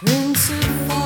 Into